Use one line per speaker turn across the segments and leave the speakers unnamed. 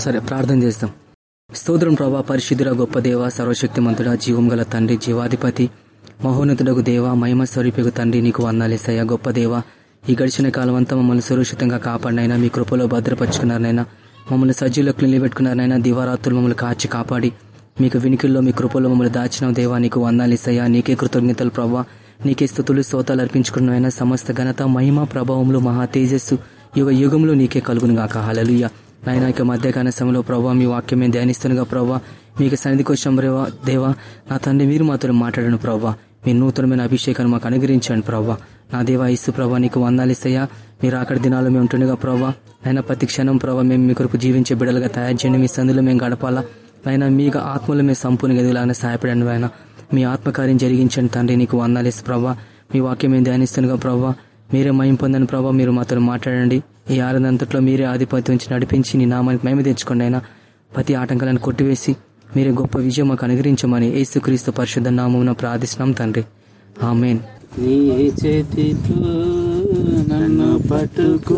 సరే ప్రార్థన చేస్తాం. స్తోత్రం ప్రభా పరిశుద్ధుల గొప్ప దేవ సర్వశక్తిమంతుడ జీవం గల తండ్రి జీవాధిపతి మహోన్నతుడకు దేవ మహిమ స్వరూపకు తండ్రి నీకు వందాలేసయ్యా గొప్ప దేవ ఈ గడిచిన కాలం అంతా మమ్మల్ని సురక్షితంగా కాపాడినైనా మీ కృపలో భద్రపరుచుకున్నారనైనా మమ్మల్ని సజ్జీలకు నిలబెట్టుకున్నారనైనా దివారాత్రులు మమ్మల్ని కాచి కాపాడి మీకు వినికిల్లో మీ కృపలో మమ్మల్ని దాచిన దేవా నీకు వందాలిసయ్యా నీకే కృతజ్ఞతలు ప్రభా నీకే స్థుతులు స్తోతాలు అర్పించుకున్నైనా సమస్త ఘనత మహిమ ప్రభావములు మహా తేజస్సు యుగ యుగంలో నీకే కలుగును గాక హలలుయ నాయన ఇక మధ్యకాల సమయంలో ప్రభావ మీ వాక్యమే ధ్యానిస్తుండగా ప్రభావ మీకు సన్నిధికి వచ్చాం రేవా దేవా నా తండ్రి మీరు మాతో మాట్లాడను ప్రభావ మీ నూతనమైన అభిషేకాన్ని మాకు అనుగ్రహించండి ప్రభావ నా దేవా ఇసు ప్రభా నీకు వందాలిస్తయ్యా మీరు అక్కడ దినాల్లో మేము ఉంటుండగా ప్రభావ అయినా ప్రతి క్షణం ప్రభావ మేము మీ కొరకు జీవించే బిడ్డలుగా తయారు చేయండి. మీ సందులో మేము గడపాలా. అయినా మీకు ఆత్మలు మేము సంపూర్ణంగా ఎదుగులాగానే సహాయపడండి ఆయన మీ ఆత్మకార్యం జరిగించండి తండ్రి నీకు వందాలిస్తు ప్రభా. మీ వాక్యం మేము ధ్యానిస్తుండగా ప్రభావ మీరే మయం పొందని ప్రభావ మీరు మాతో మాట్లాడండి. ఈ ఆరదంతట్లో మీరే ఆధిపత్యం నుంచి నడిపించి నీ నామానికి మేము తెచ్చుకోండి అయినా. ప్రతి ఆటంకాలను కొట్టివేసి మీరే గొప్ప విజయం మాకు అనుగ్రహించమని యేసుక్రీస్తు పరిశుద్ధ నామమున ప్రార్థిస్తున్నాం తండ్రి. ఆమెన్.
నీ చేతితో నన్ను పట్టుకో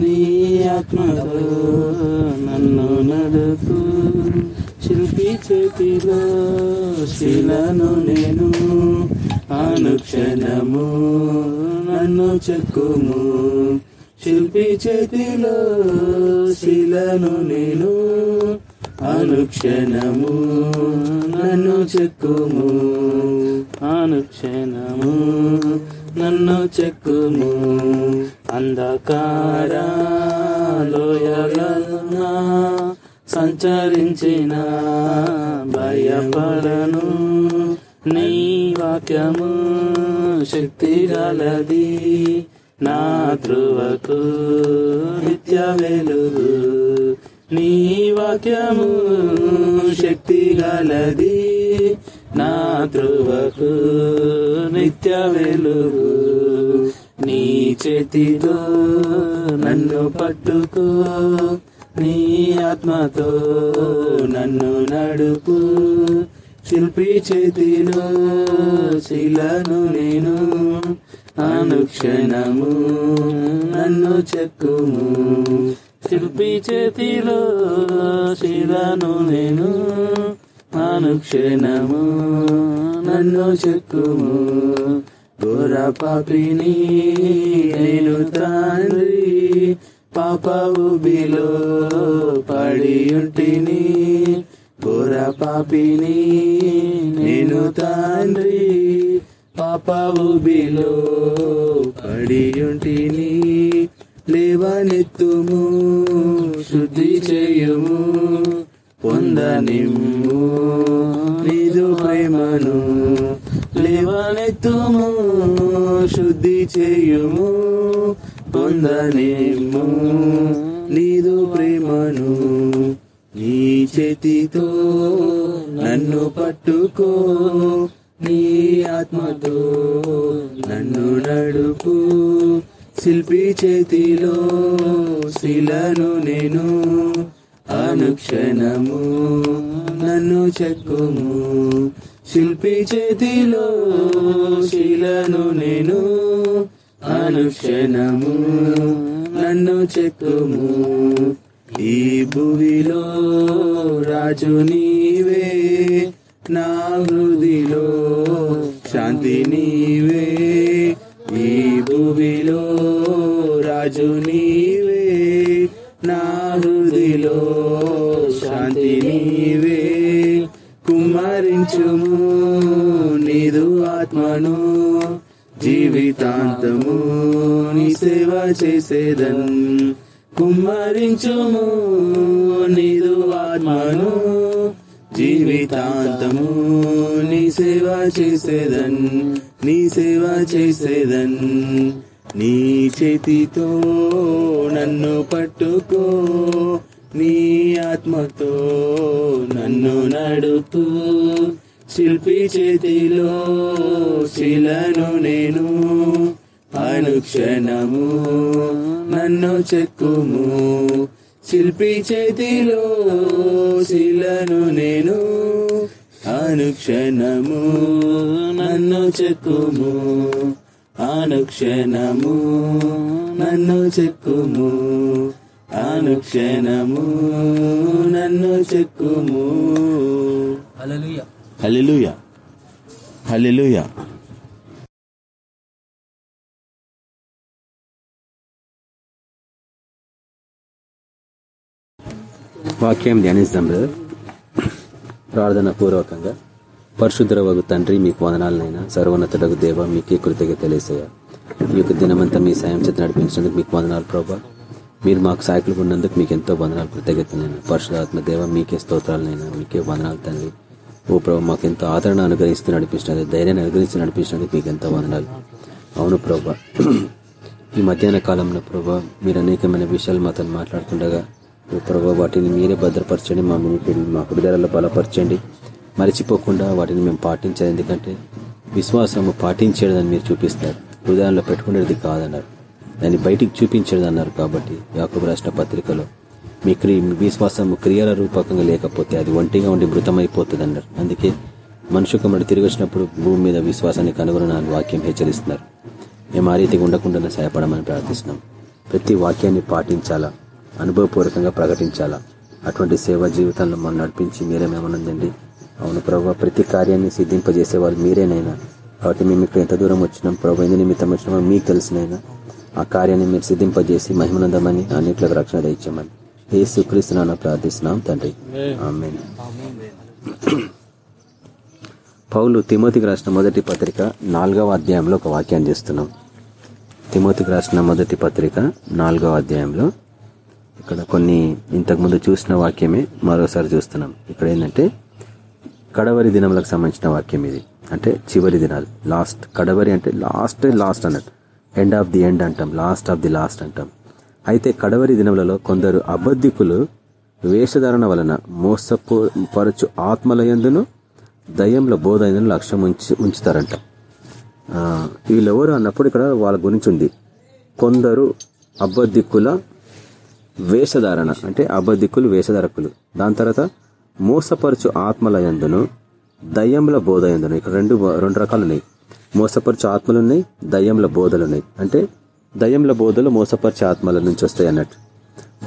నీ ఆత్మతో నన్ను నడుపు. శిల్పి చేతిలో శిలను నేను అనుక్షణము నన్ను చెక్కుము. శిల్పి చేతిలో శిలను నేను అనుక్షణము నన్ను చెక్కుము. అనుక్షణము నన్ను చెక్కుము. అంధకార లోయలన్నా సంచరించిన భయపడను. నీ వాక్యము శక్తి గలది. నా ధ్రువకు నిత్య వెలుగు. నీ వాక్యము శక్తి గలది. నా ధ్రువకు నిత్య వెలుగు. నీ చేతితో నన్ను పట్టుకో. నీ ఆత్మతో నన్ను నడుపు. శిల్పి చేతిలో శిలను నేను అనుక్షణము నన్ను చెక్కుము. శిల్పి చేతిలో శిలను నేను అనుక్షణము నన్ను చెక్కుము. ఘోర పాపిని నేను తండ్రి. పాప ఉబిలో పడి ఉంటిని పాపిని నేను తండ్రి. పాప ఉబిలో పడి లేవనెత్తుము శుద్ధి చేయుము పొందనిమ్ము. నీదు ప్రేమను లేవనెత్తుము శుద్ధి చేయుము. పొందలేము. నీదు ప్రేమను నీ చేతితో నన్ను పట్టుకో. నీ ఆత్మతో నన్ను నడుపు. శిల్పి చేతిలో శిలను నేను అనుక్షణము నన్ను చెక్కుము. శిల్పి చేతిలో శిలను నేను అనుక్షణము నన్ను చెక్కుము. ఈ భువిలో రాజు నీవే నా హృదిలో శాంతి నీవే. ఈ భువిలో రాజు చేతితో నన్ను పట్టుకో నీ ఆత్మతో నన్ను నడుపు. శిల్పి చేతిలో శిలను నేను అనుక్షణము నన్ను చెక్కుము. శిల్పి చేతిలో శిలను నేను అనుక్షణము నన్ను చెక్కుము. అనుక్షణము నన్ను చెక్కుము. అనుక్షణము నన్ను చెక్కుము.
హల్లెలూయా.
హల్లెలూయా. హల్లెలూయా.
వాక్యం ధ్యానిస్తాం ప్రార్థన పూర్వకంగా. పరిశుద్ధరవగు తండ్రి మీకు వదనాలనైనా. సర్వోన్నతుడకు దేవ మీకే కృతజ్ఞత తెలిసాయా ఈ యొక్క దినమంతా మీ సాయం చేత నడిపించినందుకు మీకు వందనాలు ప్రభా. మీరు మాకు సాయకులు ఉన్నందుకు మీకు ఎంతో వందనాలు కృతజ్ఞతనైనా. పరిశుధాత్మ దేవ మీకే స్తోత్రాలనైనా. మీకే వందనాలు తండ్రి. ఓ ప్రభు మాకు ఎంతో ఆదరణ అనుగ్రహిస్తూ నడిపించినది ధైర్యాన్ని అనుగ్రహించి నడిపించినందుకు మీకు ఎంతో వందనాలు. అవును ప్రభా. ఈ మధ్యాహ్న కాలంలో ప్రభా మీరు అనేకమైన విషయాలు మాతో మాట్లాడుతుండగా ఓ ప్రభా వాటిని మీరే భద్రపరచండి మా మీ మా హృదయాలలో బలపరచండి. మరిచిపోకుండా వాటిని మేము పాటించాలి. ఎందుకంటే విశ్వాసము పాటించేదని మీరు చూపిస్తారు. హృదయంలో పెట్టుకునేది కాదన్నారు. దాన్ని బయటికి చూపించేది అన్నారు కాబట్టి యాకబు రాష్ట్ర పత్రికలో మీ క్రి విశ్వాసము క్రియల రూపకంగా లేకపోతే అది ఒంటిగా ఉండి మృతమైపోతుంది అన్నారు అందుకే మనుషు కుమారుడు తిరిగి వచ్చినప్పుడు భూమి మీద విశ్వాసాన్ని కనుగొనని వాక్యం హెచ్చరిస్తున్నారు. మేము ఆ రీతిగా ఉండకుండా సహాయపడమని ప్రార్థిస్తున్నాం. ప్రతి వాక్యాన్ని పాటించాలా? అనుభవపూర్వకంగా ప్రకటించాలా? అటువంటి సేవా జీవితంలో మనం నడిపించి మీరే మేమనందండి అవును ప్రభావ ప్రతి కార్యాన్ని సిద్ధింపజేసే వాళ్ళు మీరేనైనా. కాబట్టి మేము ఇక్కడ ఎంత దూరం వచ్చినాం ప్రభు ఎందు నిమిత్తం వచ్చినామో మీకు తెలిసినైనా. ఆ కార్యాన్ని మీరు సిద్ధింపజేసి మహిమనందమని అన్నింటికి రక్షణ దయచేయమని. ఏ సుక్రీస్తున్నాను ప్రార్థిస్తున్నాం తండ్రి. పౌలు తిమోతికి రాసిన మొదటి పత్రిక నాలుగవ అధ్యాయంలో ఒక వాక్యాన్ని చేస్తున్నాం. తిమోతికి రాసిన మొదటి పత్రిక నాలుగవ అధ్యాయంలో ఇక్కడ కొన్ని ఇంతకుముందు చూసిన వాక్యమే మరోసారి చూస్తున్నాం. ఇక్కడ ఏంటంటే కడవరి దినములకు సంబంధించిన వాక్యం ఇది. అంటే చివరి దినాలు. లాస్ట్ కడవరి అంటే లాస్ట్ లాస్ట్ అన్నట్టు. ఎండ్ ఆఫ్ ది ఎండ్ అంటాం. లాస్ట్ ఆఫ్ ది లాస్ట్ అంటాం. అయితే కడవరి దినములలో కొందరు అబద్ధికులు వేషధారణ వలన మోసపరచు ఆత్మలయందును దయ్యంలో బోధైన లక్ష్యం ఉంచి ఉంచుతారంట. వీళ్ళెవరు అన్నప్పుడు ఇక్కడ వాళ్ళ గురించి ఉంది. కొందరు అబద్ధికుల వేషధారణ. అంటే అబద్ధికులు వేషధారకులు. దాని తర్వాత మోసపరచు ఆత్మలయందును బోధ బోధయందును ఇక్కడ రెండు రెండు రకాలు ఉన్నాయి మోసపరచు ఆత్మలు ఉన్నాయి దయ్యంల బోధలు ఉన్నాయి అంటే దయ్యముల బోధలు మోసపరిచే ఆత్మల నుంచి వస్తాయి అన్నట్టు.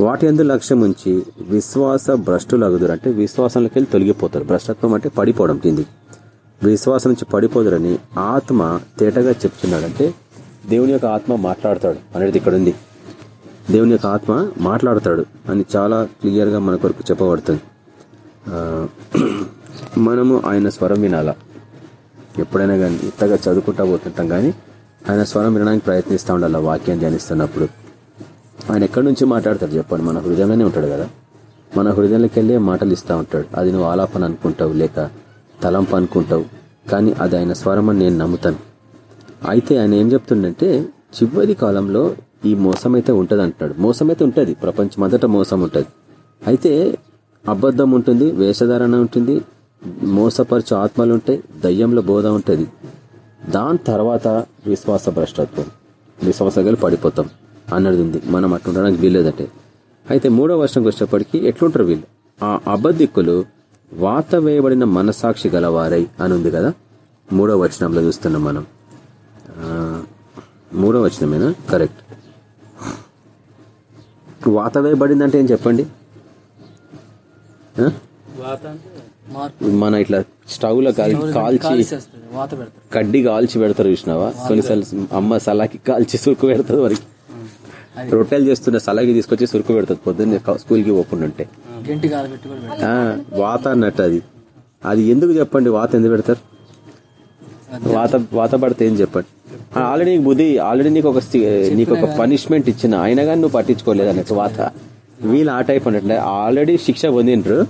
వాటి ఎందు లక్ష్యం ఉంచి విశ్వాస భ్రష్టులు అగుదురు. అంటే విశ్వాసంలోకి వెళ్ళి తొలగిపోతారు. భ్రష్టత్వం అంటే పడిపోవడం కింది. విశ్వాసం నుంచి పడిపోదురని ఆత్మ తేటగా చెప్తున్నాడు. అంటే దేవుని యొక్క ఆత్మ మాట్లాడతాడు అనేది ఇక్కడ ఉంది. దేవుని యొక్క ఆత్మ మాట్లాడతాడు అని చాలా క్లియర్గా మన కొరకు చెప్పబడుతుంది. మనము ఆయన స్వరం వినాలా. ఎప్పుడైనా కానీ ఇంతగా చదువుకుంటా పోతుంటాం కానీ ఆయన స్వరం వినడానికి ప్రయత్నిస్తూ ఉండాలి వాక్యం ధ్యానిస్తున్నప్పుడు. ఆయన ఎక్కడి నుంచి మాట్లాడతాడు చెప్పండి? మన హృదయంలోనే ఉంటాడు కదా? మన హృదయంలోకి వెళ్ళే మాటలు ఇస్తూ ఉంటాడు. అది నువ్వు ఆలాపన అనుకుంటావు లేక తలంపు అనుకుంటావు. కానీ అది ఆయన స్వరం అని నేను నమ్ముతాను. అయితే ఆయన ఏం చెప్తుండంటే చివరి కాలంలో ఈ మోసం అయితే ఉంటుంది. అంటున్నాడు మోసం అయితే ప్రపంచం అంతటా మోసం ఉంటుంది అయితే అబద్ధం ఉంటుంది వేషధారణ ఉంటుంది మోసపరచు ఆత్మలు ఉంటాయి దయ్యంలో బోధ ఉంటుంది. దాని తర్వాత విశ్వాస భ్రష్టత్వం విశ్వాసగలు పడిపోతాం అన్నది ఉంది మనం అట్లా ఉండడానికి వీల్లేదంటే. అయితే మూడో వర్షంకి వచ్చేప్పటికీ ఎట్లుంటారు వీళ్ళు? ఆ అబద్ధికులు వాత వేయబడిన మనసాక్షి గలవారై అని ఉంది కదా? మూడో వచనంలో చూస్తున్నాం మనం. మూడో వచనమేనా? కరెక్ట్. వాత వేయబడిందంటే ఏం చెప్పండి? మన ఇట్లా స్టవ్లో కాల్చి
పెడతారు.
కడ్డి కాల్చి పెడతారు చూసినావా? కొన్నిసార్లు అమ్మ సలాకి కాల్చి సురుకు పెడతారు వరకు రొట్టెలు చేస్తున్న సలాకి తీసుకొచ్చి సురుకు పెడుతుంది. పొద్దున్నే స్కూల్కి పోకుండా ఉంటే
పెడతారు.
వాత అన్నట్టు అది. అది ఎందుకు చెప్పండి? వాత ఎందుకు పెడతారు? వాత వాత పడితే ఏం చెప్పండి? ఆల్రెడీ నీకు బుద్ధి ఆల్రెడీ నీకు ఒక నీకు ఒక పనిష్మెంట్ ఇచ్చిన. అయినా కానీ నువ్వు పట్టించుకోలేదు అన్నట్టు వాత. వీళ్ళు ఆ టైప్ అన్నట్టు. ఆల్రెడీ శిక్ష పొందిండ్రు.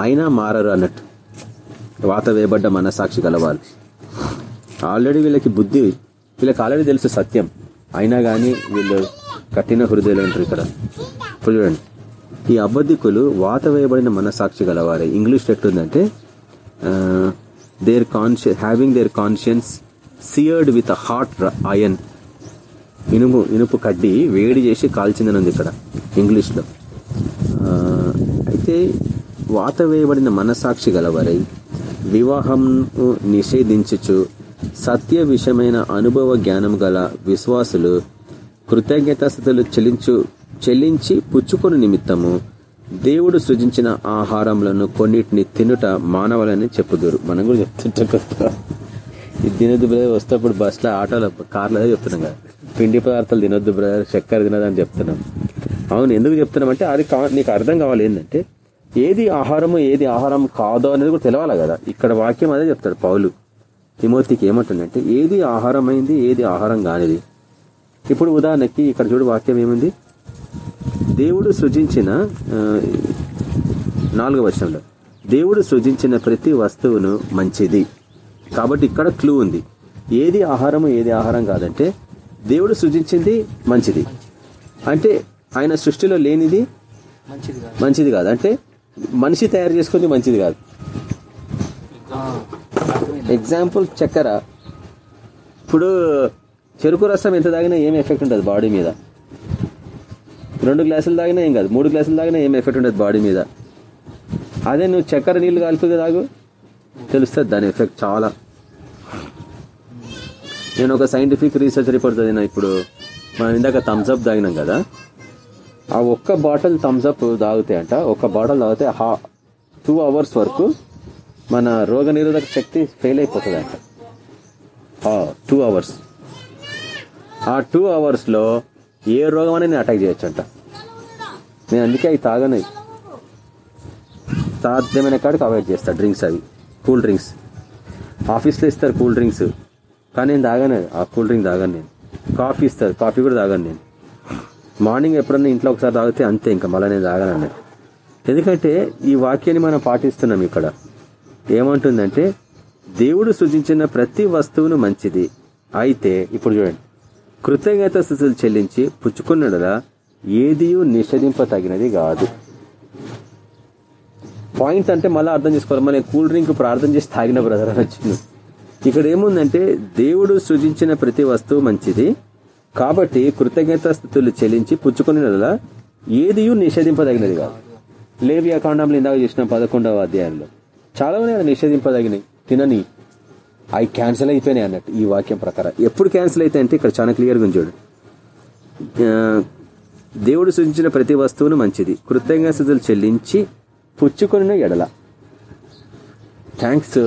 అయినా మారరు అన్నట్టు. వాత వేయబడ్డ మనసాక్షి గలవాళ్ళు ఆల్రెడీ వీళ్ళకి బుద్ధి వీళ్ళకి ఆల్రెడీ తెలుసు సత్యం. అయినా కానీ వీళ్ళు కఠిన హృదయాలు అంటారు ఇక్కడ. ఇప్పుడు చూడండి. ఈ అబద్ధికులు వాత వేయబడిన మనసాక్షి గలవారే. ఇంగ్లీష్ ఎట్లుందంటే their conscious having their conscience seared with hot iron ఇనుము ఇనుపు కడ్డి వేడి చేసి కాల్చిందని ఉంది ఇక్కడ ఇంగ్లీష్లో. అయితే వాత వేయబడిన మనసాక్షి గలవారై వివాహం నిషేధించుచు సత్య విషయమైన అనుభవ జ్ఞానం గల విశ్వాసులు కృతజ్ఞతాస్థితులు చెల్లించు చెల్లించి పుచ్చుకొని నిమిత్తము దేవుడు సృజించిన ఆహారములను కొన్నిటిని తినుట మానవులని చెప్పుదురు. మనం కూడా చెప్తుంటాం కదా. తినొద్దు బ్రదర్ వస్తేప్పుడు బస్సులో ఆటోలో కార్లో చెప్తున్నాం కదా. పిండి పదార్థాలు తినొద్దు బ్రదర్ చక్కెర తినదని చెప్తున్నాం. అవును ఎందుకు చెప్తున్నాం అంటే అది నీకు అర్థం కావాలి ఏంటంటే ఏది ఆహారము ఏది ఆహారం కాదో అనేది కూడా తెలవాలి కదా. ఇక్కడ వాక్యం అదే చెప్తాడు పౌలు. తిమోతికి ఏమంటుందంటే ఏది ఆహారమైంది ఏది ఆహారం కానిది. ఇప్పుడు ఉదాహరణకి ఇక్కడ చూడు వాక్యం ఏముంది? దేవుడు సృజించిన నాలుగో వర్షంలో దేవుడు సృజించిన ప్రతి వస్తువును మంచిది. కాబట్టి ఇక్కడ క్లూ ఉంది. ఏది ఆహారము ఏది ఆహారం కాదంటే దేవుడు సృజించింది మంచిది. అంటే ఆయన సృష్టిలో లేనిది
మంచిది కాదు.
అంటే మనిషి తయారు చేసుకుంది మంచిది కాదు. ఎగ్జాంపుల్ చక్కెర. ఇప్పుడు చెరుకు రసం ఎంత తాగినా ఏం ఎఫెక్ట్ ఉంటుంది బాడీ మీద? రెండు గ్లాసులు తాగినా ఏం కాదు. మూడు గ్లాసులు తాగినా ఏం ఎఫెక్ట్ ఉంటుంది బాడీ మీద? అదే నువ్వు చక్కెర నీళ్ళు కలిపి తాగు. తెలుస్తుంది దాని ఎఫెక్ట్ చాలా. నేను ఒక సైంటిఫిక్ రీసెర్చ్ రిపోర్ట్ చదివిన ఇప్పుడు మనం ఇందాక థమ్స్అప్ తాగినాం కదా. ఆ ఒక్క బాటిల్ థమ్స్అప్ తాగితే అంట ఒక్క బాటిల్ తాగితే హా టూ అవర్స్ వరకు మన రోగ నిరోధక శక్తి ఫెయిల్ అయిపోతుంది అంట. టూ అవర్స్ ఆ టూ అవర్స్లో ఏ రోగం అనేది అటాక్ చేయొచ్చు అంట. నేను అందుకే అవి తాగనవి సాధ్యమైన కాడికి అవాయిడ్ చేస్తా డ్రింక్స్ అవి. Cool drinks. ఆఫీస్లో ఇస్తారు కూల్ డ్రింక్స్. కానీ నేను తాగాను. ఆ కూల్ డ్రింక్ తాగాను నేను. కాఫీ ఇస్తారు. కాఫీ కూడా తాగాను నేను. మార్నింగ్ ఎప్పుడన్నా ఇంట్లో ఒకసారి తాగితే అంతే ఇంకా. మళ్ళీ నేను తాగాను ఎందుకంటే ఈ వాక్యాన్ని మనం పాటిస్తున్నాం ఇక్కడ. ఏమంటుందంటే దేవుడు సృజించిన ప్రతి వస్తువును మంచిది. అయితే ఇప్పుడు చూడండి. కృతజ్ఞత స్థితులు చెల్లించి పుచ్చుకున్నడలా ఏదియూ నిషేధింప తగినది కాదు. పాయింట్ అంటే మళ్ళీ అర్థం చేసుకోవాలి. మళ్ళీ కూల్ డ్రింక్ ప్రార్థన చేసి తాగిన బ్రదర్ అని వచ్చింది ఇక్కడ ఏముందంటే దేవుడు సృజించిన ప్రతి వస్తువు మంచిది. కాబట్టి కృతజ్ఞత స్థుతులు చెల్లించి పుచ్చుకున్నడలా ఏదియూ నిషేధింపదగినది కాదు. లేవియా కాండంలో ఇందాక చేసిన పదకొండవ అధ్యాయంలో. చాలా ఉన్నాయి నిషేధింపదగినవి. తినని. అవి క్యాన్సిల్ అయిపోయినాయి అన్నట్టు ఈ వాక్యం ప్రకారం. ఎప్పుడు క్యాన్సిల్ అయితే అంటే ఇక్కడ చాలా క్లియర్గా చూడు. దేవుడు సృజించిన ప్రతి వస్తువును మంచిది. కృతజ్ఞతలు చెల్లించి పుచ్చుకొనిన ఎడల. థ్యాంక్స్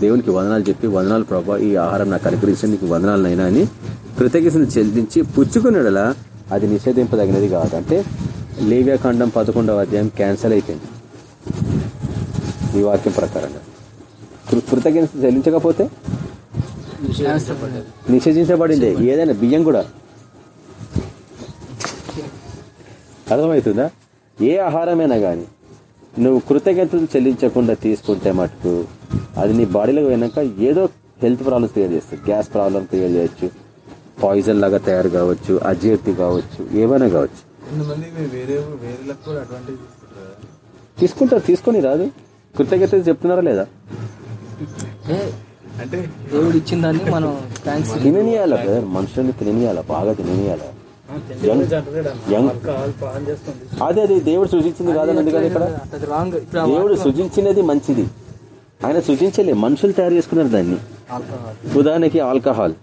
దేవునికి వందనాలు చెప్పి వందనాలు ప్రభా ఈ ఆహారం నాకు అనుగ్రహించిన నీకు వందనాలనైనా అని కృతజ్ఞతను చెల్లించి పుచ్చుకున్న ఎడల అది నిషేధింపదగినది కాదు అంటే లేవ్యాకాండం పదకొండవ అధ్యాయం క్యాన్సిల్ అయిపోయింది. ఈ వాక్యం ప్రకారంగా. కృతజ్ఞత చెల్లించకపోతే? నిషేధించబడింది. ఏదైనా బియ్యం కూడా. అర్థమవుతుందా? ఏ ఆహారమైనా కానీ నువ్వు కృతజ్ఞతలు చెల్లించకుండా తీసుకుంటే మటుకు అది నీ బాడీలోకి పోయినాక ఏదో హెల్త్ ప్రాబ్లమ్స్ క్రియేట్ చేస్తుంది. గ్యాస్ ప్రాబ్లం క్రియేట్ చేయొచ్చు పాయిజన్ లాగా తయారు కావచ్చు అజీర్తి కావచ్చు ఏమైనా కావచ్చు.
కొంతమంది వేరే వేరేలకు కూడా అడ్వాంటేజ్ తీసుకుంటారు
తీసుకొని రాదు. కృతజ్ఞతలు చెప్తున్నారా లేదా?
అంటే
దేవుడు ఇచ్చిన దాన్ని మనం
తిననీయాల మనుషుల్ని తిననీయాల బాగా తిననీయాల యంగ్ అదే అది దేవుడు సృజించింది కాదని కదా ఇక్కడ? దేవుడు సృజించినది మంచిది. ఆయన సృజించలే మనుషులు తయారు చేసుకున్నారు దాన్ని. ఉదాహరణకి ఆల్కహాల్.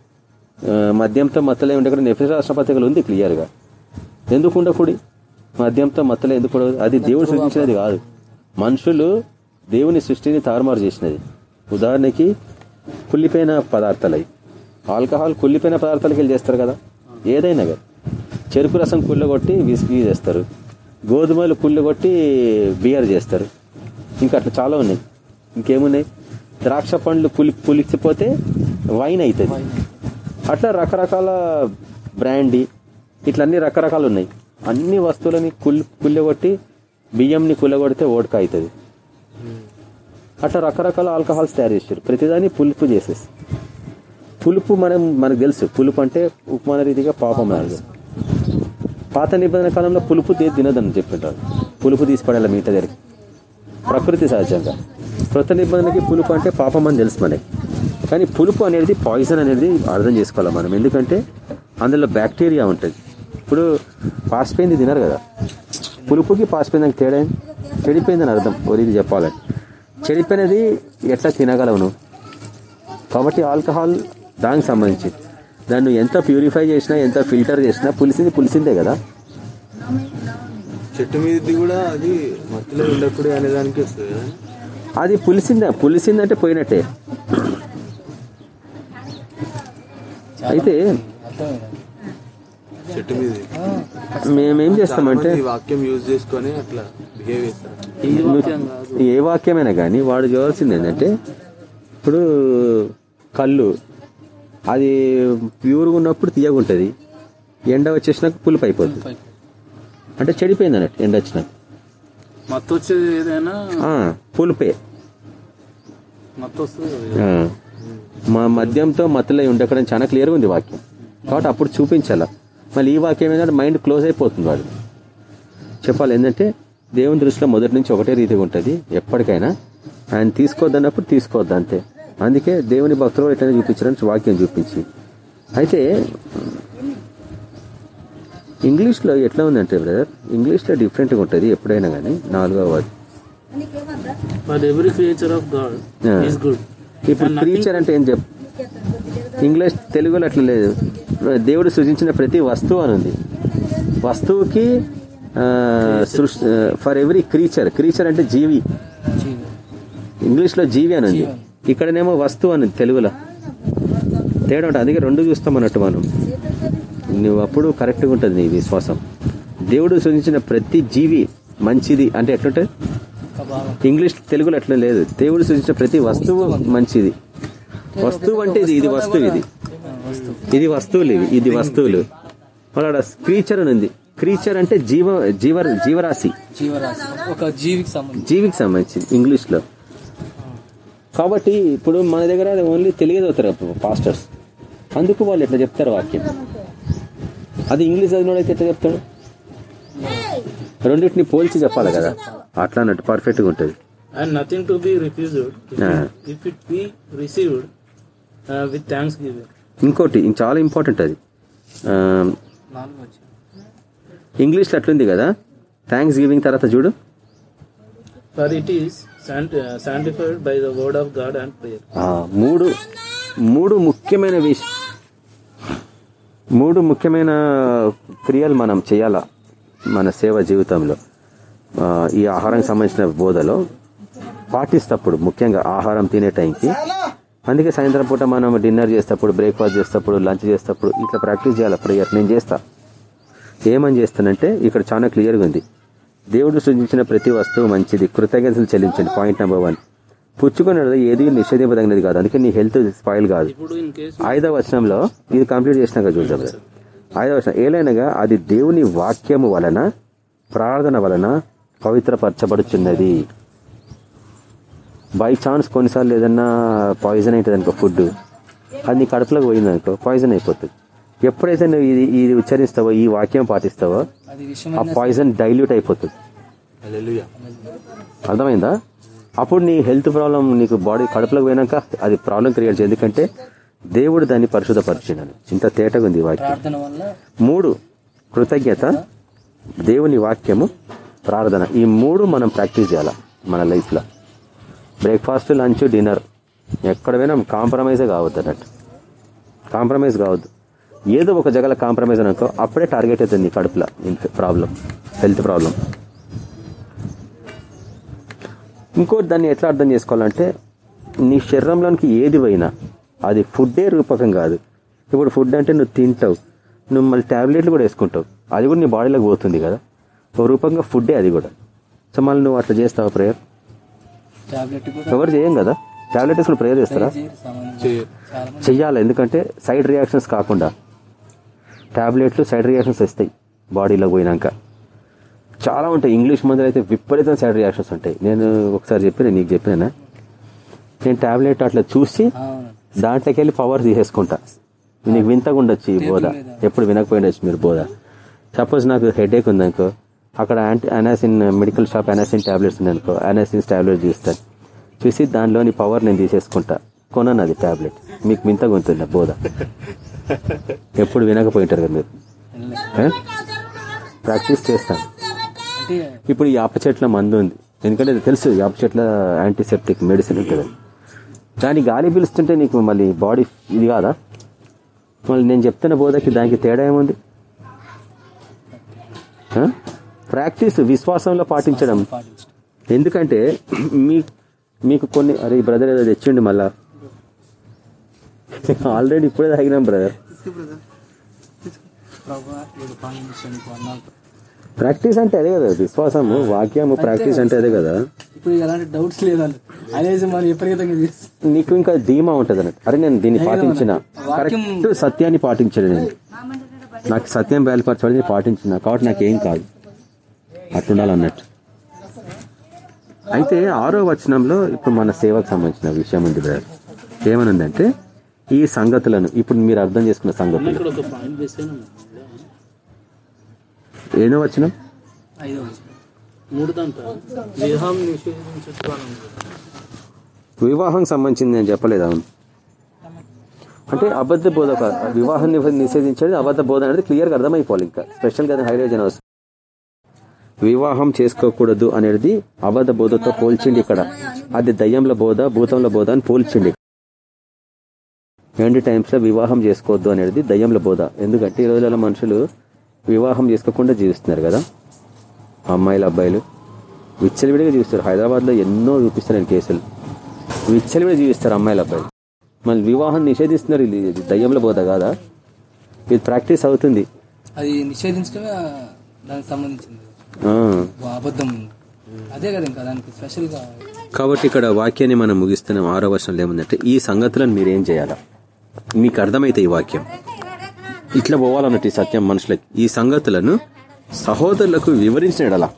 మద్యంతో మత్తలే ఉండే కూడా నెఫ్స్ రాష్ట్రపతికలు ఉంది క్లియర్గా ఎందుకు ఉండకూడి మద్యంతో మత్తలే ఎందుకు? అది దేవుడు సృజించినది కాదు. మనుషులు దేవుని సృష్టిని తారుమారు చేసినది. ఉదాహరణకి కుళ్ళిపోయిన పదార్థాలు. ఆల్కహాల్ కుళ్ళిపోయిన పదార్థాలకి వెళ్ళి చేస్తారు కదా? ఏదైనా కదా చెరుకు రసం కుళ్ళగొట్టి విస్కీ చేస్తారు. గోధుమలు కుళ్ళగొట్టి బియర్ చేస్తారు. ఇంకా అట్లా చాలా ఉన్నాయి. ఇంకేమున్నాయి? ద్రాక్ష పండ్లు పులి పులిసిపోతే వైన్ అవుతుంది అట్లా రకరకాల బ్రాండీ ఇట్లా అన్ని రకరకాలు ఉన్నాయి. అన్ని వస్తువులని కుల్ కుళ్ళగొట్టి బియ్యంని కుళ్ళగొడితే ఓడక అవుతుంది అట్లా రకరకాల ఆల్కహాల్స్ తయారు చేశారు ప్రతిదాన్ని పులుపు చేసేసి. పులుపు మనం మనకు తెలుసు. పులుపు అంటే ఉపమాన రీతిగా పాపం పాత నిబంధన కాలంలో పులుపు దే తినదని చెప్పింటారు పులుపు తీసి పడాలి మిగతా దగ్గరికి ప్రకృతి సహజంగా. కృత నిబంధనకి పులుపు అంటే పాపం అని తెలుసు మనకి. కానీ పులుపు అనేది పాయిజన్ అనేది అర్థం చేసుకోవాలి మనం. ఎందుకంటే అందులో బ్యాక్టీరియా ఉంటుంది. ఇప్పుడు పాసిపోయింది తినరు కదా. పులుపుకి పాసిపోయిందానికి తేడా చెడిపోయిందని అర్థం. ఒరిది చెప్పాలని చెడిపోయినది ఎట్లా తినగలవు కాబట్టి ఆల్కహాల్ దానికి సంబంధించి దాన్ని ఎంత ప్యూరిఫై చేసినా ఎంత ఫిల్టర్ చేసినా పులిసింది పులిసిందే కదా?
చెట్టు మీదది కూడా అది మట్టిలో ఉండకూడదు అనే దానికి వస్తుంది
అది పులిసిందా పులిసిందంటే పోయినట్టే. అయితే
చెట్టు మీద.
మేమేం చేస్తామంటే
ఈ వాక్యం యూజ్ చేసుకొని అట్లా బిహేవ్ చేస్తారు.
ఏ వాక్యమైనా కానీ వాడు చేయాల్సింది ఏంటంటే ఇప్పుడు కళ్ళు అది ప్యూర్గా ఉన్నప్పుడు తీయగుంటది. ఎండ వచ్చేసినాక పులుపు అయిపోతుంది అంటే చెడిపోయింది అన్నట్టు ఎండ వచ్చినాక.
మత్తు వచ్చేది ఏదైనా
పులుపే. మా మద్యంతో మత్తులై ఉండకడం చాలా క్లియర్గా ఉంది వాక్యం. కాబట్టి అప్పుడు చూపించాల. మళ్ళీ ఈ వాక్యం ఏంటంటే మైండ్ క్లోజ్ అయిపోతుంది వాడు. చెప్పాలి ఏంటంటే దేవుని దృష్టిలో మొదటి నుంచి ఒకటే రీతిగా ఉంటుంది. ఎప్పటికైనా ఆయన తీసుకోవద్దన్నప్పుడు తీసుకోవద్దు అంతే. అందుకే దేవుని భక్తులు కూడా ఎట్లయినా చూపించడానికి వాక్యం చూపించి అయితే ఇంగ్లీష్లో ఎట్లా ఉందంటే బ్రదర్ ఇంగ్లీష్లో డిఫరెంట్గా ఉంటుంది ఎప్పుడైనా కానీ నాలుగవ ఇప్పుడు క్రీచర్ అంటే ఏం చెప్ ఇంగ్లీష్ తెలుగులో అట్లా లేదు. దేవుడు సృజించిన ప్రతి వస్తువు అని ఉంది. వస్తువుకి ఫర్ ఎవ్రీ క్రీచర్ క్రీచర్ అంటే జీవి. ఇంగ్లీష్లో జీవి అని ఉంది. ఇక్కడనేమో వస్తువు అని తెలుగులో. తేడా ఉంటుంది. అందుకే రెండు చూస్తాం అన్నట్టు మనం. నువ్వు అప్పుడు కరెక్ట్గా ఉంటుంది నీ విశ్వాసం. దేవుడు సృజించిన ప్రతి జీవి మంచిది అంటే ఎట్లుంటుంది? ఇంగ్లీష్ తెలుగులో అట్లా లేదు. దేవుడు సృజించిన ప్రతి వస్తువు మంచిది. వస్తువు అంటే ఇది ఇది వస్తువు ఇది. ఇది వస్తువులు ఇవి ఇది వస్తువులు. వాళ్ళ క్రీచర్ అని ఉంది. క్రీచర్ అంటే జీవ జీవ జీవరాశి.
జీవరాశి. ఒక జీవికి సంబంధించి.
జీవికి సంబంధించింది. ఇంగ్లీష్లో. కాబట్టి ఇప్పుడు మన దగ్గర ఓన్లీ తెలియదు అవుతారు పాస్టర్స్ అందుకు వాళ్ళు ఎట్లా చెప్తారు వాక్యం. అది ఇంగ్లీష్ చదివినోడైతే ఎట్లా చెప్తాడు? రెండింటిని పోల్చి చెప్పాలి కదా. అట్లా అన్నట్టు పర్ఫెక్ట్గా ఉంటుంది.
And nothing to be refused
Yeah.
If it be received with thanksgiving
ఇంకోటి ఇంక చాలా ఇంపార్టెంట్ అది. ఇంగ్లీష్లో అట్లుంది కదా. థ్యాంక్స్ గివింగ్ తర్వాత చూడు.
For it is sanctified by the word of God and prayer
మూడు మూడు ముఖ్యమైన విష మూడు ముఖ్యమైన క్రియలు మనం చేయాలా మన సేవ జీవితంలో? ఈ ఆహారానికి సంబంధించిన బోధలో పాటిస్తప్పుడు ముఖ్యంగా ఆహారం తినే టైంకి. అందుకే సాయంత్రం పూట మనం డిన్నర్ చేసేటప్పుడు బ్రేక్ఫాస్ట్ చేసేటప్పుడు లంచ్ చేసేటప్పుడు ఇట్లా ప్రాక్టీస్ చేయాలి? ప్రేయర్ నేను చేస్తా. ఏమని చేస్తానంటే ఇక్కడ చాలా క్లియర్గా ఉంది. దేవుడు సృజించిన ప్రతి వస్తువు మంచిది. కృతజ్ఞతలు చెల్లించండి. పాయింట్ నెంబర్ వన్ పుచ్చుకున్నది ఏది నిషేధింపదగినది కాదు. అందుకే నీ హెల్త్ స్పాయిల్ కాదు. ఐదవ వచనంలో ఇది కంప్లీట్ చేసినాక చూద్దాం. ఐదవ వచనం. ఏలైనగా అది దేవుని వాక్యము వలన ప్రార్థన వలన పవిత్రపరచబడుచున్నది. బై ఛాన్స్ కొన్నిసార్లు ఏదన్నా పాయిజన్ అవుతుంది అనుకో ఫుడ్ అది నీ కడుపులోకి పోయింది అనుకో పాయిజన్ అయిపోతుంది. ఎప్పుడైతే నువ్వు ఇది ఇది ఉచ్చరిస్తావో ఈ వాక్యం పాటిస్తావో ఆ పాయిజన్ డైల్యూట్ అయిపోతుంది.
హల్లెలూయా
అర్థమైందా? అప్పుడు నీ హెల్త్ ప్రాబ్లం నీకు బాడీ కడుపులోకి పోయినాక అది ప్రాబ్లం క్రియేట్ చేయదు ఎందుకంటే దేవుడు దాన్ని పరిశుద్ధపరిచినాను ఇంత తేటగా ఉంది ఈ వాక్యం.
ప్రార్థన వల్ల
మూడు కృతజ్ఞత దేవుని వాక్యము ప్రార్థన. ఈ మూడు మనం ప్రాక్టీస్ చేయాలి మన లైఫ్లో? బ్రేక్ఫాస్ట్ లంచ్ డిన్నర్ ఎక్కడ పోయినా కాంప్రమైజే కావద్దు అన్నట్టు కాంప్రమైజ్ కావద్దు. ఏదో ఒక జగల కాంప్రమైజ్ అనుకో అప్పుడే టార్గెట్ అవుతుంది నీ కడుపులో ప్రాబ్లం హెల్త్ ప్రాబ్లం ఇంకోటి దాన్ని ఎట్లా అర్థం చేసుకోవాలంటే నీ శరీరంలోనికి ఏది పోయినా అది ఫుడ్డే రూపకం కాదు. ఇప్పుడు ఫుడ్ అంటే నువ్వు తింటావు నువ్వు మళ్ళీ టాబ్లెట్లు కూడా వేసుకుంటావు అది కూడా నీ బాడీలోకి పోతుంది కదా. ఒక రూపంగా ఫుడ్డే అది కూడా. సో మళ్ళీ నువ్వు అట్లా చేస్తావా ప్రేయర్?
టాబ్లెట్ కూడా
ఎవరు చేయం కదా? టాబ్లెట్ వేసుకుని ప్రేయర్ చేస్తారా? చెయ్యాలి ఎందుకంటే సైడ్ రియాక్షన్స్ కాకుండా. టాబ్లెట్లు సైడ్ రియాక్షన్స్ వస్తాయి బాడీలో పోయినాక. చాలా ఉంటాయి. ఇంగ్లీష్ మందులు అయితే విపరీతం సైడ్ రియాక్షన్స్ ఉంటాయి. నేను ఒకసారి చెప్పిన నీకు చెప్పినా నేను టాబ్లెట్ అట్లా చూసి దాంట్లోకి వెళ్ళి పవర్ తీసేసుకుంటా. నీకు వింతగా ఉండొచ్చు ఈ బోధ. ఎప్పుడు వినకపోయిండొచ్చు మీరు బోధ. సపోజ్ నాకు హెడేక్ ఉందనుకో అక్కడ anti Anacin medical shop Anacin tablets ఉందనుకో అనాసిన్ టాబ్లెట్ చూస్తాను చూసి దానిలోని పవర్ నేను తీసేసుకుంటా. కొనను అది టాబ్లెట్. మీకు వింతగా ఉంటుంది బోధ. ఎప్పుడు వినకపోయింటారు కదా మీరు? ప్రాక్టీస్ చేస్తాను. ఇప్పుడు ఈ యాప చెట్ల మందు ఉంది ఎందుకంటే అది తెలుసు యాప చెట్ల యాంటీసెప్టిక్ మెడిసిన్ ఉంటుంది. దాని గాలి పీలుస్తుంటే నీకు మళ్ళీ బాడీ ఇది కాదా? మళ్ళీ నేను చెప్తున్న బోధకి దానికి తేడా ఏముంది? ప్రాక్టీస్ విశ్వాసంలో పాటించడం. ఎందుకంటే మీ మీకు కొన్ని అరే ఈ బ్రదర్ ఏదో తెచ్చిండి మళ్ళా. ఆల్రెడీ ఇప్పుడే తాగినాం బ్రదర్ ప్రాక్టీస్ అంటే అదే కదా విశ్వాసము వాక్యము ప్రాక్టీస్ అంటే అదే కదా.
ఇప్పుడు ఎలాంటి డౌట్స్ మనం విపరీతంగా
నీకు ఇంకా ధీమా ఉంటది అన్నట్టు. అరే నేను దీన్ని పాటించిన. కరెక్ట్ సత్యాన్ని పాటించడు నేను. నాకు సత్యం బయలుపరచాలి నేను పాటించిన. కాబట్టి నాకేం కాదు. అట్లుండాలన్నట్టు. అయితే ఆరో వచనంలో ఇప్పుడు మన సేవకు సంబంధించిన విషయం ఉంది బ్రదర్ ఏమనుందంటే ఈ సంగతులను ఇప్పుడు మీరు అర్థం చేసుకున్న సంగతులు. ఏదో
దాంట్లో వివాహం
సంబంధించింది నేను చెప్పలేదు? అవును అంటే అబద్ధ బోధ. వివాహం నిషే- నిషేధించేది అబద్ధ బోధ అనేది క్లియర్గా అర్థమైపోవాలి ఇంకా. స్పెషల్గా హైలైట్ అవసరం వివాహం చేసుకోకూడదు అనేది అబద్ధ బోధతో పోల్చిండి ఇక్కడ. అది దయ్యంల బోధ భూతంల బోధ అని పోల్చిండి రెండు టైమ్స్లో వివాహం చేసుకోవద్దు అనేది దయ్యంల బోధ. ఎందుకంటే ఈ రోజులలో మనుషులు వివాహం చేసుకోకుండా జీవిస్తున్నారు కదా. అమ్మాయిలు అబ్బాయిలు విచ్చలవిడిగా జీవిస్తారు. హైదరాబాద్లో ఎన్నో చూపిస్తారు కేసులు. విచ్చలవిడిగా జీవిస్తారు అమ్మాయిలు అబ్బాయిలు. మళ్ళీ వివాహం నిషేధిస్తున్నారు. ఇది దయ్యంలో బోధ కాదా? ఇది ప్రాక్టీస్ అవుతుంది.
అది నిషేధించడమే ఆ, దానికి సంబంధించింది.
ఆ.
వా- అబద్ధం. అదే కదా ఇంకా దానికి స్పెషల్గా
కాబట్టి ఇక్కడ వాక్యాన్ని మనం ముగిస్తున్నాం. ఆరో వర్షంలో ఏముందంటే ఈ సంగతులను మీరేం చేయాలా? మీకు అర్థమైతే ఈ వాక్యం. ఇట్లా పోవాలన్నట్టు ఈ సత్యం మనుషులకి ఈ సంగతులను సహోదరులకు వివరించినడలా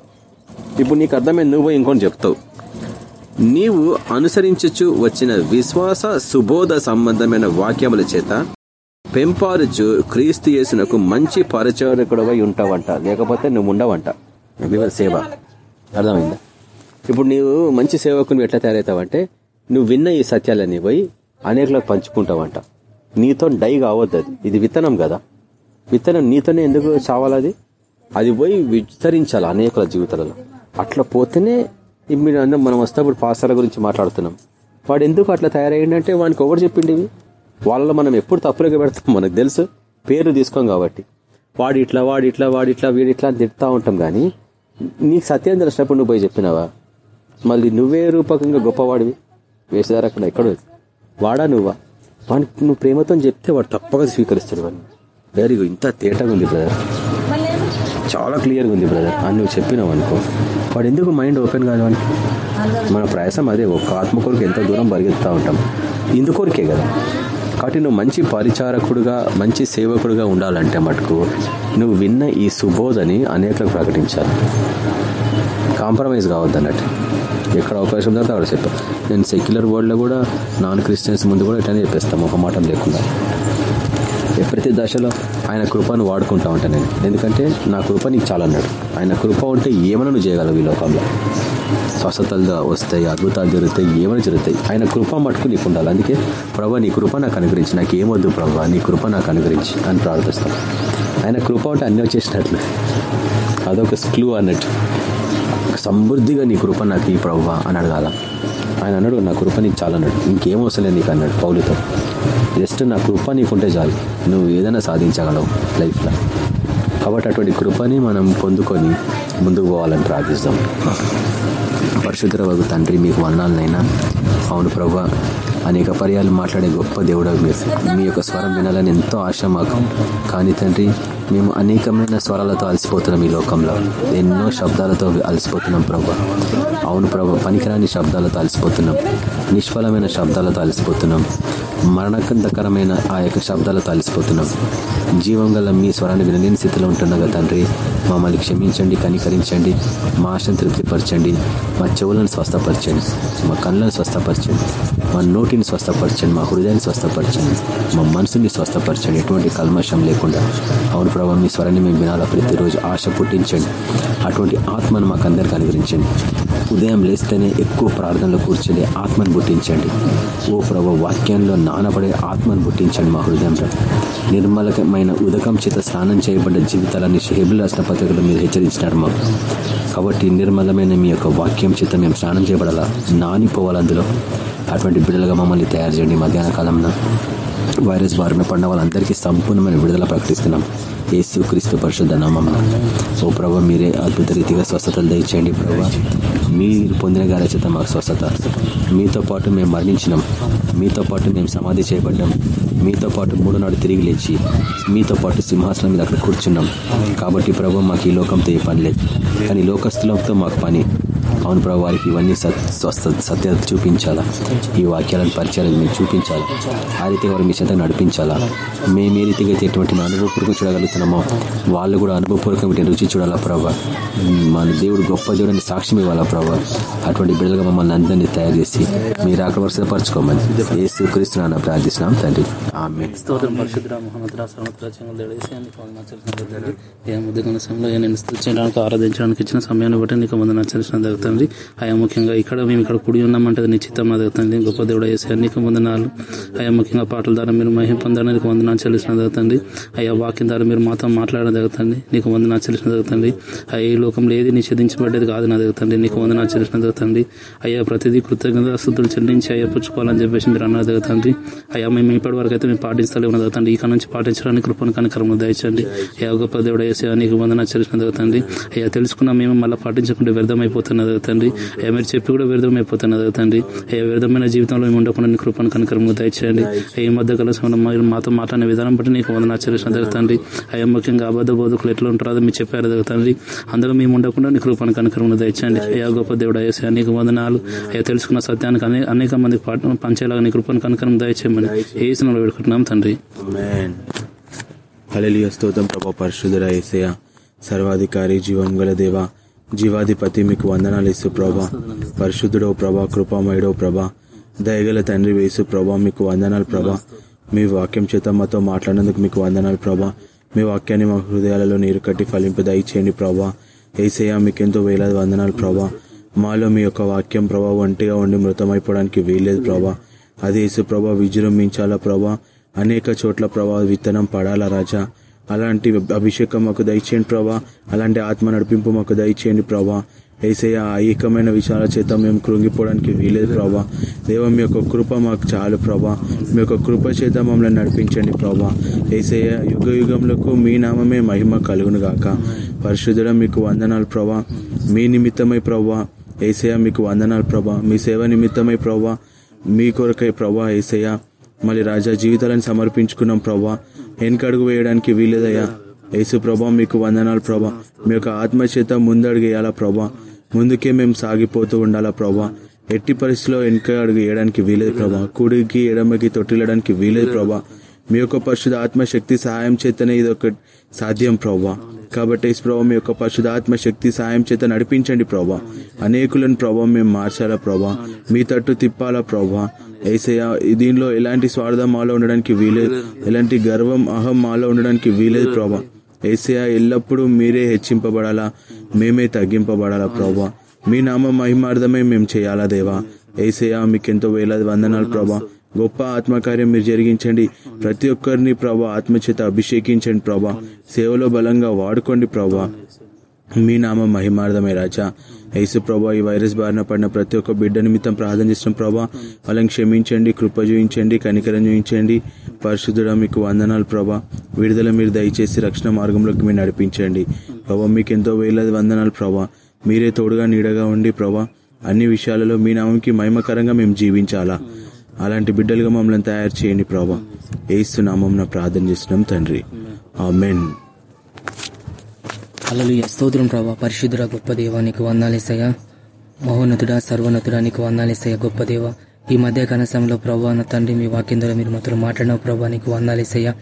ఇప్పుడు నీకు అర్థమైంది నువ్వు ఇంకొని చెప్తావు. నీవు అనుసరించుచు వచ్చిన విశ్వాస సుబోధ సంబంధమైన వాక్యముల చేత పెంపారుచు క్రీస్తు యేసునకు మంచి పరిచయకుడవై ఉంటావంట. లేకపోతే నువ్వు ఉండవంట. వివర సేవ. అర్థమైందా? ఇప్పుడు నీవు మంచి సేవకుని ఎట్లా తయారవుతావంటే నువ్వు విన్న ఈ సత్యాలన్నీ పోయి అనేకలకు పంచుకుంటావంట. నీతో డై కావద్దు అది. ఇది విత్తనం కదా. విత్తనం నీతోనే ఎందుకు చావాలది అది? పోయి విస్తరించాలి అనేకుల జీవితాలలో. అట్లా పోతేనే మీరు అన్నం మనం వస్తేప్పుడు పాసాల గురించి మాట్లాడుతున్నాం. వాడు ఎందుకు అట్లా తయారయ్యిందంటే వానికి ఎవరు చెప్పిండి వాళ్ళలో మనం ఎప్పుడు తప్పులుగా పెడతాం మనకు తెలుసు. పేరు తీసుకోం కాబట్టి. వాడు ఇట్లా వాడు ఇట్లా వాడు ఇట్లా వీడు ఇట్లా అని తిడతా ఉంటాం కానీ నీకు సత్యం తెలిసినప్పుడు నువ్వు పోయి చెప్పినావా? మళ్ళీ నువ్వే రూపకంగా గొప్పవాడివి. వేసేదారకుండా ఎక్కడ వాడా నువ్వా? వానికి నువ్వు ప్రేమతో చెప్తే వాడు తప్పగా స్వీకరిస్తాడు వాడిని వెరీ గుడ్ ఇంత తేటగా ఉంది బ్రదర్ చాలా క్లియర్గా ఉంది బ్రదర్ అని నువ్వు చెప్పినావు అనుకో. వాడు ఎందుకు మైండ్ ఓపెన్ కాదు వానికి? మన ప్రయాసం అదే ఒక ఆత్మ కొరకు ఎంత దూరం పరిగెత్తుతా ఉంటాం. ఇందుకోరికే కదా. కాబట్టి నువ్వు మంచి పరిచారకుడుగా మంచి సేవకుడుగా ఉండాలంటే మటుకు నువ్వు విన్న ఈ సుబోధని అనేకలకు ప్రకటించాలి. కాంప్రమైజ్ కావద్దు అన్నట్టు ఎక్కడ అవకాశం దొరికితే అక్కడ చెప్పా. నేను సెక్యులర్ వరల్డ్లో కూడా నాన్ క్రిస్టియన్స్ ముందు కూడా ఇట్లానే చెప్పేస్తాను ఒక మాట లేకుండా. ప్రతి దశలో ఆయన కృపను వాడుకుంటా ఉంటాను నేను. ఎందుకంటే నా కృప నీకు చాలా అన్నాడు. ఆయన కృప ఉంటే ఏమైనా నువ్వు చేయగలవు ఈ లోకంలో. స్వస్థతలు వస్తాయి అద్భుతాలు జరుగుతాయి ఏమైనా జరుగుతాయి. ఆయన కృప మటుకు నీకు ఉండాలి. అందుకే ప్రభా నీ కృప నాకు అనుగ్రహించి. నాకు ఏమొద్దు ప్రభా నీ కృప నాకు అనుగ్రహించి అని ప్రార్థిస్తాం. ఆయన కృప ఉంటే అన్నీ వచ్చేసినట్లు. అదొక స్క్లూ అన్నట్టు. సమృద్ధిగా నీ కృప నాకు ఈ ప్రభా అని అడగాల. ఆయన అన్నాడు నా కృప నీకు చాలన్నాడు ఇంకేం అవసరం నీకు అన్నాడు పౌలితో. జస్ట్ నా కృప నీకుంటే చాలు. నువ్వు ఏదైనా సాధించగలవు లైఫ్లో. కాబట్టి అటువంటి కృపని మనం పొందుకొని ముందుకు పోవాలని ప్రార్థిస్తాం. పరిశుద్ధ వగు తండ్రి మీకు వర్ణాలనైనా అవును ప్రభా అనేక పర్యాలు మాట్లాడే గొప్ప దేవుడు మీరు. మీ యొక్క స్వరం వినాలని ఎంతో ఆశ మాకు. కానీ తండ్రి మేము అనేకమైన స్వరాలతో అలసిపోతున్నాం ఈ లోకంలో. ఎన్నో శబ్దాలతో అలసిపోతున్నాం ప్రభా. అవును ప్రభా పనికిరాని శబ్దాలతో అలసిపోతున్నాం. నిష్ఫలమైన శబ్దాలతో అలసిపోతున్నాం. మరణకంతకరమైన ఆ యొక్క శబ్దాలతో అలసిపోతున్నాం. జీవం గల మీ స్వరాన్ని వినలేని స్థితిలో ఉంటుండగా తండ్రి. మమ్మల్ని క్షమించండి కనికరించండి. మా ఆశను తృప్తిపరచండి. మా చెవులను స్వస్థపరచండి. మా కళ్ళను స్వస్థపరచండి. మా నోటిని స్వస్థపరచండి మా హృదయాన్ని స్వస్థపరచండి మా మనసుని స్వస్థపరచండి. ఎటువంటి కల్మషం లేకుండా. అవును ప్రభావ మీ స్వరాన్ని మేము వినాలా. ప్రతిరోజు ఆశ పుట్టించండి. అటువంటి ఆత్మను మాకు అందరికి అనుగ్రహించండి. ఉదయం లేస్తేనే ఎక్కువ ప్రార్థనలో కూర్చొని ఆత్మను పుట్టించండి. ఓ ప్రభు వాక్యంలో నానబడే ఆత్మను పుట్టించండి మా హృదయంలో నిర్మలమైన ఉదకం చేత స్నానం చేయబడ్డ జీవితాలని హెబుల్ రాసిన పత్రికలో మీరు హెచ్చరించినారు మాకు. కాబట్టి నిర్మలమైన మీ యొక్క వాక్యం చేత మేము స్నానం చేయబడాలా? నానిపోవాలి అందులో? అటువంటి బిడ్డలుగా మమ్మల్ని తయారు చేయండి. మధ్యాహ్న కాలంలో వైరస్ బారిన పడిన వాళ్ళందరికీ సంపూర్ణమైన విడుదల ప్రకటిస్తున్నాం. యేసు క్రీస్తు పరిశుద్ధ నామం ఓ ప్రభా మీరే అద్భుత రీతిగా స్వస్థతలు దయచేయండి ప్రభా. మీరు పొందిన గారి చేత మాకు స్వస్థత. మీతో పాటు మేము మరణించినాం. మీతో పాటు మేము సమాధి చేయబడ్డాం. మీతో పాటు మూడు నాడు తిరిగి లేచి మీతో పాటు సింహాసనం మీద అక్కడ కూర్చున్నాం. కాబట్టి ప్రభు మాకు ఈ లోకంతో ఏ పని లేదు. కానీ లోకస్తులతో మాకు పని. అవును ప్రభు వారికి ఇవన్నీ స్వస్థ సత్యత చూపించాలా? ఈ వాక్యాలను పరిచయాలను మేము చూపించాలా? ఆ రీతిగా వారు మీ చెంత నడిపించాలా? మేము ఏ రీతిగా అయితే ఎటువంటి అనుభవపూర్వకం చూడగలుగుతున్నామో వాళ్ళు కూడా అనుభవపూర్వకం రుచి చూడాలా ప్రభా? మన దేవుడు గొప్ప దేవుడిని సాక్ష్యం ఇవ్వాలా ప్రభా? అటువంటి బిడ్డలుగా మమ్మల్ని అందరినీ తయారు చేసి మీరు అక్కడ వరుసపరచుకోమని ఏసు క్రీస్తున్నా ప్రార్థిస్తున్నాం తండ్రి. ఆమె
స్తోత్రం సమయంలో నేను ఆరాధించడానికి ఇచ్చిన సమయాన్ని బట్టి నీకు ముందు నచ్చరిసిన జరుగుతుంది ఆయా ముఖ్యంగా ఇక్కడ మేము ఇక్కడ కుడి ఉన్నామంటే నిశ్చితం. నిశ్చితం జరుగుతుంది గొప్ప దేవుడు వేసే నీకు వందనాలు. ఆయా ముఖ్యంగా పాటల ద్వారా మీరు మహిం పొందడానికి వందనాలు చెల్లిసిన జరుగుతుంది అయా వాక్యం ద్వారా మీరు మాతో మాట్లాడడం జరుగుతుంది నీకు వందనాలు చెల్లిసిన జరుగుతుంది అయ్యా ఈ లోకంలో ఏది నిషేధించబడ్డది కాదు నా జరుగుతుంది నీకు వందనాలు చెల్లిసిన జరుగుతుంది అయ్యా ప్రతిదీ కృతజ్ఞత శుద్ధులు చెల్లించి అయ్యా పుచ్చుకోవాలని చెప్పేసి మీరు అన్నారు జరుగుతుంది అయ్యా మేము ఇప్పటి వరకు అయితే మేము పాటిస్తలే ఉన్న జరుగుతుంది ఇక నుంచి పాటించడానికి కృపను కనికరము దయచండి. అయ్యా గొప్ప దేవుడు వేసే నీకు వందనాలు చెల్లిసిన జరుగుతుంది అయ్యా తెలుసుకున్నా మేము మళ్ళీ పాటించకుండా వ్యర్థమైపోతున్న జరుగుతుంది అయ్యా మీరు చెప్పి కూడా వ్యర్థమైపోతున్న జరుగుతుంది అయ్యా వ్యర్థమైన జీవితంలో మేము ఉండకుండా నీ కృపను కనికరము దయచేయండి. ఈ మధ్య కలిసి మీరు మాతో మాట్లాడిన విధానం బట్టి నీకు వందన చెల్లిసిన జరుగుతుంది అయ్యా ముఖ్యంగా అబద్ధ బోధకులు ఎట్లా ఉంటారో మీరు చెప్పారు జరుగుతుంది అందులో మేము ఉండకుండా నీ కృపను కనికరము దయచేయండి. అయ్యా గొప్ప దేవుడు వేసే నీకు వందనాలు. అయ్యా తెలుసుకున్న సత్యానికి అనే- అనేక మంది పంచేలాగా నీ కృపను కనికరం దయచేయమని ఏ సినిమాలో వేడుకుంటున్నాం తండ్రి.
హల్లెలూయా స్తోత్రం ప్రభా పరిశుద్ధుల యేసయ్య సర్వాధికారి జీవం గల దేవ. జీవాధిపతి మీకు వందనాలు ఇస్తూ ప్రభా. పరిశుద్ధుడో ప్రభా కృపామయుడో ప్రభా. దయగల తండ్రి వేసు ప్రభా మీకు వందనాలు ప్రభా. మీ వాక్యం చేత మాతో మాట్లాడినందుకు మీకు వందనాలు ప్రభా. మీ వాక్యాన్ని మా హృదయాలలో నీరు కట్టి ఫలింపు దయచేయండి ప్రభా. ఏసయ్య మీకెంతో వేలాది వందనాలు ప్రభా. మాలో మీ యొక్క వాక్యం ప్రభా ఒంటిగా ఉండి మృతమైపోవడానికి వీల్లేదు ప్రభా. అది యేసు ప్రభా విజృంభించాలా ప్రభా? అనేక చోట్ల ప్రభా విత్తనం పడాలా రాజా? అలాంటి అభిషేకం మాకు దయచేయండి ప్రభా. అలాంటి ఆత్మ నడిపింపు మాకు దయచేయండి ప్రభా. ఏసయ్య ఏకమైన విషయాల చేత మేము కృంగిపోవడానికి వీలేదు ప్రభా. దేవ మీ యొక్క కృప మాకు చాలు ప్రభా. మీ యొక్క కృప చేత మమ్మల్ని నడిపించండి ప్రభా. ఏసయ్య యుగ యుగములకు మీ నామమే మహిమ కలుగును గాక. పరిశుద్ధుడ మీకు వందనాలు ప్రభా. మీ నిమిత్తమై ప్రభా. ఏసయ్య మీకు వందనాలు ప్రభా. మీ సేవ నిమిత్తమై ప్రభా. మీ కొరకై ప్రభా ఏసయ్య. మళ్ళీ రాజా జీవితాలను సమర్పించుకున్నాం ప్రభా. వెనకడుగు వేయడానికి వీలేదయ్యా యేసు ప్రభా మీకు వందనాలు ప్రభా. మీ యొక్క ఆత్మచేత ముందడుగేయాలా ప్రభా? ముందుకే మేము సాగిపోతూ ఉండాలా ప్రభా? ఎట్టి పరిస్థితిలో వెనుక అడుగు వేయడానికి వీలేదు ప్రభా. కుడికి ఎడమకి తొట్టిల్లడానికి వీలేదు ప్రభా. మీ యొక్క పరిశుద్ధ ఆత్మశక్తి సహాయం చేతనే ఇది ఒక సాధ్యం ప్రభా. కాబట్టి యేసు ప్రభా మీ యొక్క పరిశుధాత్మ శక్తి సాయం చేత నడిపించండి ప్రభా. అనేకులను ప్రభా మేము మార్చాలా ప్రభా? మీ తట్టు తిప్పాలా ప్రభా? ఏసయ్య దీనిలో ఎలాంటి స్వార్థం మాలో ఉండడానికి వీలేదు. ఎలాంటి గర్వం అహం మాలో ఉండడానికి వీలేదు ప్రభా. ఏసయ్య ఎల్లప్పుడూ మీరే హెచ్చింపబడాలా? మేమే తగ్గింపబడాలా ప్రభా? మీ నామ మహిమార్థమే మేము చేయాలా దేవా? ఏసయ్య మీకెంతో వేలాది వందనాలు ప్రభా. గొప్ప ఆత్మకార్యం మీరు జరిగించండి. ప్రతి ఒక్కరిని ప్రభా ఆత్మచేత అభిషేకించండి ప్రభా. సేవలో బలంగా వాడుకోండి ప్రభా. మీ నామం మహిమార్థమే రాజా. యేసు ప్రభా ఈ వైరస్ బారిన పడిన ప్రతి ఒక్క బిడ్డ నిమిత్తం ప్రార్థన చేసిన ప్రభా. వాళ్ళని క్షమించండి కృప చూపించండి కనికరం చూపించండి. పరిశుద్ధుడ మీకు వందనాలు ప్రభా. విడుదల మీరు దయచేసి రక్షణ మార్గంలోకి మీరు నడిపించండి. ప్రభా మీకు ఎంతో వేలది వందనాలు ప్రభా. మీరే తోడుగా నీడగా ఉండి ప్రభా. అన్ని విషయాలలో మీ నామంకి మహిమకరంగా మేము జీవించాలా. అలాంటి బిడ్డలుగా మమ్మల్ని తయారు చేయండి ప్రభా. ఏసు నామం ప్రార్థన చేస్తున్నాం తండ్రి. ఆమెన్.
అలలు స్తోత్రం ప్రభా. పరిశుద్ధుడ గొప్ప దేవానికి వందాలేసయ్య వందాలేసయ్యా మహోన్నతుడా సర్వోన్నతుడా నీకు వందాలేసయ్యా గొప్ప దేవ. ఈ మధ్య సమయంలో ప్రభా నా తండ్రి మీ వాక్యం ద్వారా మీరు మాతో మాట్లాడిన ప్రభా నీకు వందాలేసయ్యా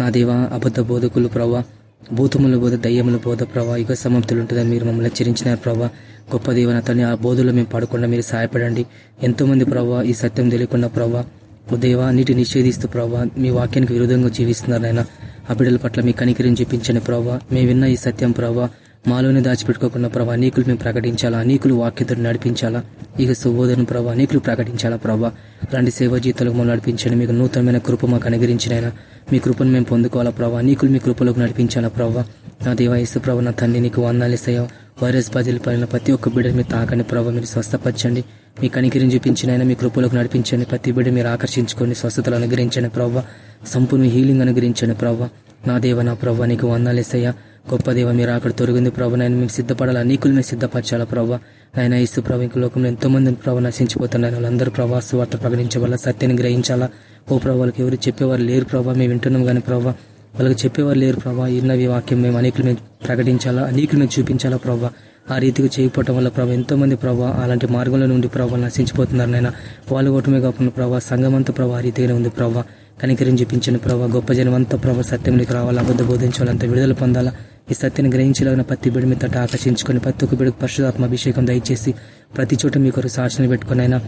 నా దేవ అబద్ధ బోధకులు ప్రభా భూతముల బోధ దయ్యముల బోధ ప్రభా యుగ సమాప్తులు ఉంటుందని మీరు మమ్మల్ని హెచ్చరించినారు ప్రభా. గొప్ప దేవన నా ఆ బోధలో మేము పడకుండా మీరు సహాయపడండి. ఎంతో మంది ప్రభా ఈ సత్యం తెలియకుండా ప్రభా ఓ దేవా నీటి నిషేధిస్తూ ప్రభా మీ వాక్యానికి విరుద్ధంగా జీవిస్తున్నారు నాయన. ఆ బిడ్డల పట్ల మీ కనికరిని చూపించండి ప్రభా. మేము విన్న ఈ సత్యం ప్రభా. మాలోనే దాచిపెట్టుకోకుండా ప్రభా నీకులు మేము ప్రకటించాలా? నీకులు వాక్యతను నడిపించాలా? ఇక సుబోధను ప్రభా నీకులు ప్రకటించాలా ప్రభా? అలాంటి సేవా జీతాలకు మమ్మల్ని నడిపించండి. మీకు నూతనమైన కృప మాకు అనుగరించినైనా మీ కృపను మేము పొందుకోవాలా ప్రభా? నీకులు మీ కృపలోకి నడిపించాలా ప్రభా? నా దేవా ఇసు ప్రభా నా తండ్రి నీకు వందాలిస్తాయో వైరస్ బాధితులు పడిన ప్రతి ఒక్క బిడ్డను మీరు తాకండి ప్రభావ మీరు స్వస్థపరచండి. మీ కనికిరిని చూపించినైనా మీ కృపలకు నడిపించండి. ప్రతి బిడ్డ మీరు ఆకర్షించుకొని స్వస్థతలు అనుగ్రహించండి ప్రభావ సంపూర్ణ హీలింగ్ అనుగ్రహించండి ప్రభావ నా దేవ నా ప్రభావ నీకు వందాలేసయ్యా గొప్ప దేవ మీరు అక్కడ తొరిగింది ప్రభు నేను మేము సిద్ధపడాలి? అనేకులు మేము సిద్ధపరచాలా ప్రభావ ఆయన ఇస్తు ప్రభు ఇంక లోకంలో ఎంతో మంది ప్రభావ నశించిపోతున్నారు. వాళ్ళందరూ ప్రభావ వార్త ప్రకటించవాలా సత్యాన్ని గ్రహించాలా? ఓ ప్రభావ వాళ్ళకి ఎవరు చెప్పేవారు లేరు ప్రభావ మేము వింటున్నాం కానీ ప్రభావ వాళ్ళకి చెప్పేవారు లేరు ప్రభావ ఇన్నవి వాక్యం మేము అనేకులు మేము ప్రకటించాలా? అనేకులు మేము చూపించాలా ప్రభావ ఆ రీతికి చేయకపోవటం వల్ల ప్రభావ ఎంతో మంది ప్రభావ అలాంటి మార్గంలో నుండి ప్రభావ నశించిపోతున్నారు నాయన వాళ్ళు ఓటమే కాకుండా ప్రభావ సంఘం అంతా ప్రభావ ఆ రీతిగానే ఉంది ప్రభావ కనికరించి చూపించిన ప్రభావ గొప్ప జనం అంతా ప్రభావ సత్యంలోకి రావాలా? అబద్ధ బోధించాలంత విడుదల పొందాలా? ఈ సత్యాన్ని గ్రహించలాగిన ప్రతి బిడ్డ మీ తట ఆకర్షించుకొని ప్రతి ఒక్క బిడ్డకు పరిశుధాత్మ అభిషేకం దయచేసి ప్రతి చోట మీ కొరకు సాక్షిని పెట్టుకునైనా.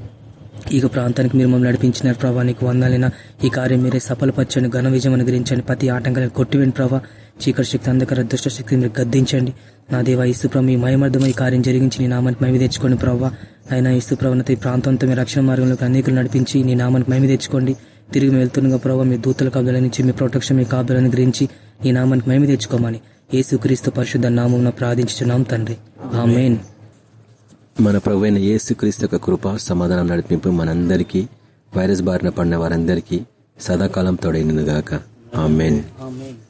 ఈ ప్రాంతానికి మీరు మమ్మల్ని నడిపించిన ప్రభా నీకు వందాలైనా. ఈ కార్యం మీరే సఫలపరచండి ఘన విజయం అనుగ్రహించండి. ప్రతి ఆటంకాలను కొట్టివేండి ప్రభా. చీకటి శక్తి అందకర దుష్ట శక్తిని మీరు గద్దించండి. నా దేవ ఇసుప్రభ మీ మయమర్థమై ఈ కార్యం జరిగించి నీ నామానికి మైమి తెచ్చుకోండి ప్రభావ అయినా ఇసుప్రవణత ఈ ప్రాంతంతో మీ రక్షణ మార్గంలోకి అనేకులు నడిపించి నీ నామానికి మైమి తెచ్చుకోండి. తిరిగి వెళ్తుండగా ప్రభావ మీ దూతల కాపుదల నుంచి మీ ప్రొటెక్షన్ మీ కాపుదలను గ్రహించి నీ నామానికి మేమి తెచ్చుకోమని. యేసుక్రీస్తు పరిశుద్ధ నామం ప్రార్థించున్నాం తండ్రి. ఆమెన్.
మన ప్రభు అయిన యేసుక్రీస్తు యొక్క కృప సమాధానం నడిపింపు మనందరికీ వైరస్ బారిన పడిన వారందరికీ సదాకాలం తోడైనగాక ఆమెన్.
ఆమెన్.